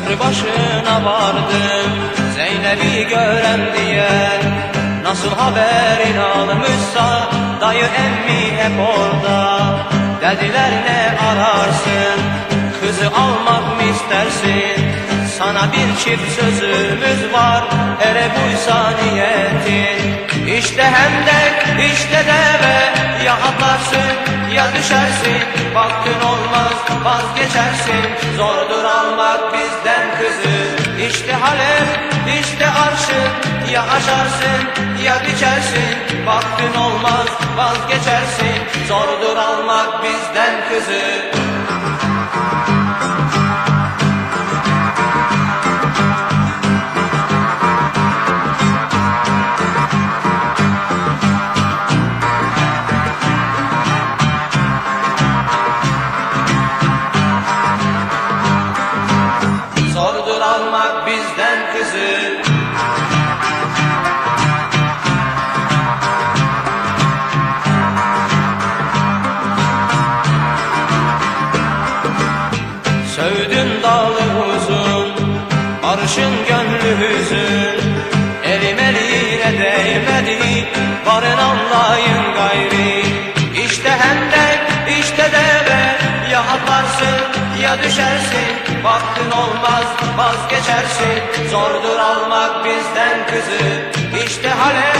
Köprü başına vardım Zeynep'i gören diye Nasıl haberin almışsa Dayı emmi hep orada. Dediler ne ararsın? Kızı almak mı istersin? Sana bir çift sözümüz var. Ere buysa niyetin İşte hendek işte deve Ya atlarsın ya düşersin. Vaktin olmaz vazgeçersin. Zordur almak bizden kızı. İşte Halep işte arşın Ya aşarsın ya biçersin. Vaktin olmaz vazgeçersin. Zordur almak bizden kızı kızı Sövdün dalı uzun Barışın gönlü hüzün. Elim eline değmedi Varın anlayın gayri. İşte hendek işte deve Ya atlarsın ya düşersin Vaktin olmaz vazgeçersin Zordur almak bizden kızı. İşte Halep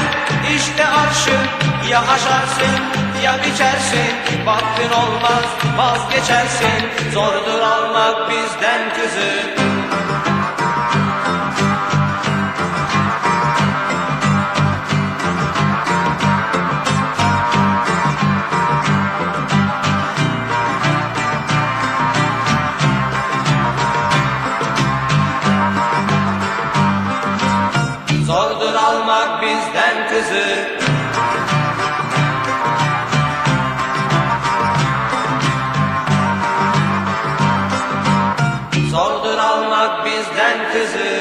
işte arşın Ya aşarsın ya biçersin. Vaktin olmaz vazgeçersin Zordur almak bizden kızı kızı Zordur almak bizden kızı